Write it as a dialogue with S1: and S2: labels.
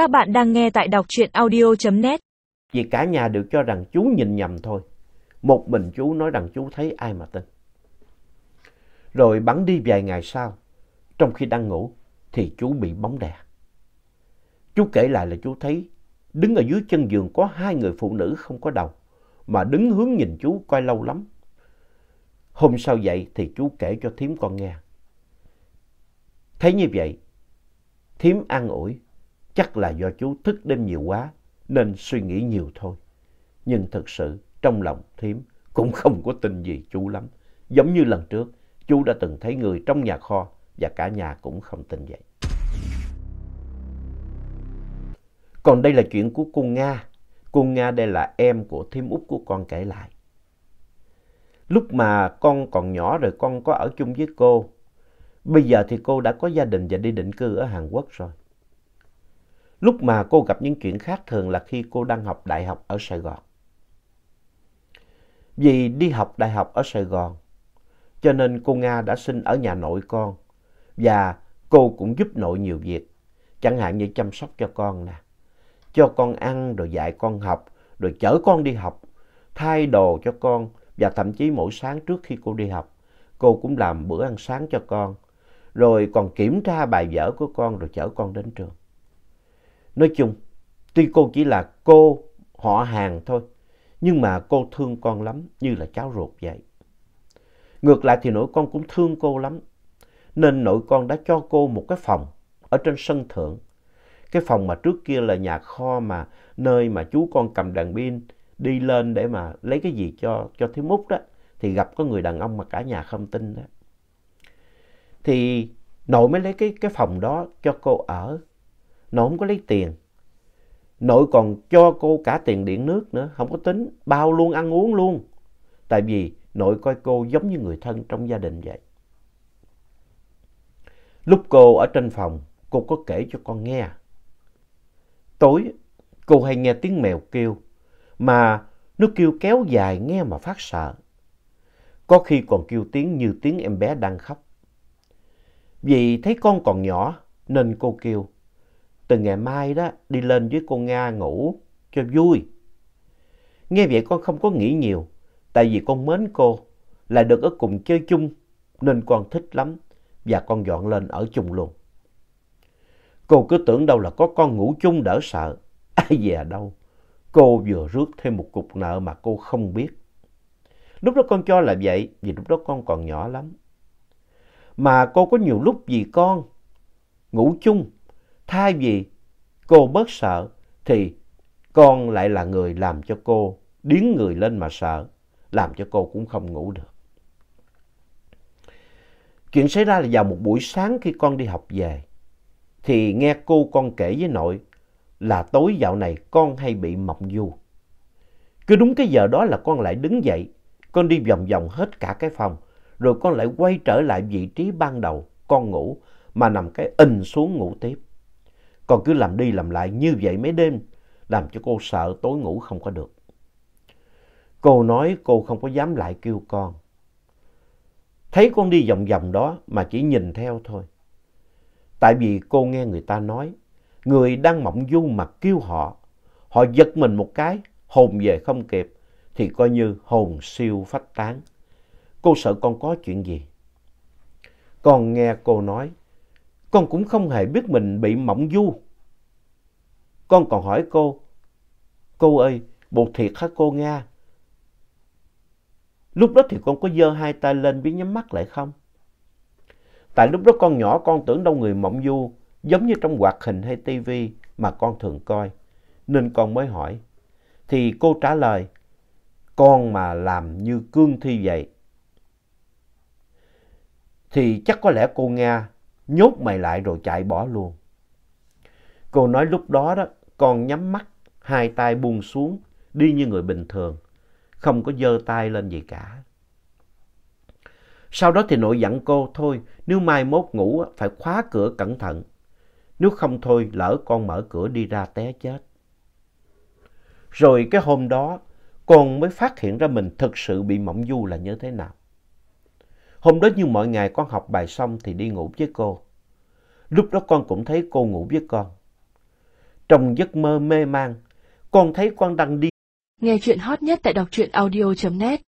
S1: Các bạn đang nghe tại đọc truyện audio.net.
S2: Vì cả nhà đều cho rằng chú nhìn nhầm thôi. Một mình chú nói rằng chú thấy ai mà tin. Rồi bắn đi vài ngày sau, trong khi đang ngủ thì chú bị bóng đè. Chú kể lại là chú thấy đứng ở dưới chân giường có hai người phụ nữ không có đầu mà đứng hướng nhìn chú coi lâu lắm. Hôm sau dậy thì chú kể cho thím con nghe. Thấy như vậy, thím an ủi, chắc là do chú thức đêm nhiều quá nên suy nghĩ nhiều thôi. Nhưng thực sự trong lòng thím cũng không có tin gì chú lắm. Giống như lần trước, chú đã từng thấy người trong nhà kho và cả nhà cũng không tin vậy. Còn đây là chuyện của cô Nga. Cô Nga đây là em của thím út của con kể lại. Lúc mà con còn nhỏ rồi con có ở chung với cô. Bây giờ thì cô đã có gia đình và đi định cư ở Hàn Quốc rồi. Lúc mà cô gặp những chuyện khác thường là khi cô đang học đại học ở Sài Gòn. Vì đi học đại học ở Sài Gòn, cho nên cô Nga đã sinh ở nhà nội con. Và cô cũng giúp nội nhiều việc, chẳng hạn như chăm sóc cho con nè. Cho con ăn, rồi dạy con học, rồi chở con đi học, thay đồ cho con, và thậm chí mỗi sáng trước khi cô đi học, cô cũng làm bữa ăn sáng cho con, rồi còn kiểm tra bài vở của con rồi chở con đến trường. Nói chung, tuy cô chỉ là cô họ hàng thôi, nhưng mà cô thương con lắm như là cháu ruột vậy. Ngược lại thì nội con cũng thương cô lắm, nên nội con đã cho cô một cái phòng ở trên sân thượng. Cái phòng mà trước kia là nhà kho mà nơi mà chú con cầm đàn pin đi lên để mà lấy cái gì cho cho thiếu mút đó thì gặp có người đàn ông mà cả nhà không tin đó. Thì nội mới lấy cái cái phòng đó cho cô ở. Nội không có lấy tiền. Nội còn cho cô cả tiền điện nước nữa, không có tính, bao luôn ăn uống luôn. Tại vì nội coi cô giống như người thân trong gia đình vậy. Lúc cô ở trên phòng, cô có kể cho con nghe. Tối, cô hay nghe tiếng mèo kêu, mà nó kêu kéo dài nghe mà phát sợ. Có khi còn kêu tiếng như tiếng em bé đang khóc. Vì thấy con còn nhỏ nên cô kêu, từ ngày mai đó đi lên với cô Nga ngủ cho vui. Nghe vậy con không có nghĩ nhiều, tại vì con mến cô, là được ở cùng chơi chung nên con thích lắm và con dọn lên ở chung luôn. Cô cứ tưởng đâu là có con ngủ chung đỡ sợ, ai dè đâu. Cô vừa rước thêm một cục nợ mà cô không biết. Lúc đó con cho là vậy, vì lúc đó con còn nhỏ lắm. Mà cô có nhiều lúc vì con ngủ chung, thay vì cô bớt sợ, thì con lại là người làm cho cô điến người lên mà sợ, làm cho cô cũng không ngủ được. Chuyện xảy ra là vào một buổi sáng khi con đi học về, thì nghe cô con kể với nội là tối dạo này con hay bị mộng du. Cứ đúng cái giờ đó là con lại đứng dậy, con đi vòng vòng hết cả cái phòng, rồi con lại quay trở lại vị trí ban đầu, con ngủ, mà nằm cái ình xuống ngủ tiếp. Con cứ làm đi làm lại như vậy mấy đêm, làm cho cô sợ tối ngủ không có được. Cô nói cô không có dám lại kêu con. Thấy con đi vòng vòng đó mà chỉ nhìn theo thôi. Tại vì cô nghe người ta nói, người đang mộng du mà kêu họ, họ giật mình một cái, hồn về không kịp, thì coi như hồn siêu phách tán. Cô sợ con có chuyện gì? Con nghe cô nói, con cũng không hề biết mình bị mộng du. Con còn hỏi cô, cô ơi, bột thiệt hả cô Nga? Lúc đó thì con có giơ hai tay lên biết nhắm mắt lại không? Tại lúc đó con nhỏ con tưởng đâu người mộng du giống như trong hoạt hình hay tivi mà con thường coi. Nên con mới hỏi. Thì cô trả lời, con mà làm như cương thi vậy. Thì chắc có lẽ cô Nga nhốt mày lại rồi chạy bỏ luôn. Cô nói lúc đó đó, con nhắm mắt, hai tay buông xuống, đi như người bình thường, không có giơ tay lên gì cả. Sau đó thì nội dặn cô thôi, nếu mai mốt ngủ phải khóa cửa cẩn thận. Nếu không thôi lỡ con mở cửa đi ra té chết. Rồi cái hôm đó con mới phát hiện ra mình thực sự bị mộng du là như thế nào. Hôm đó như mọi ngày con học bài xong thì đi ngủ với cô. Lúc đó con cũng thấy cô ngủ với con. Trong giấc mơ mê man, con thấy con đang đi.
S1: Nghe chuyện hot nhất tại đọc truyện audio.net